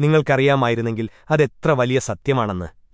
നിങ്ങൾക്കറിയാമായിരുന്നെങ്കിൽ അതെത്ര വലിയ സത്യമാണെന്ന്.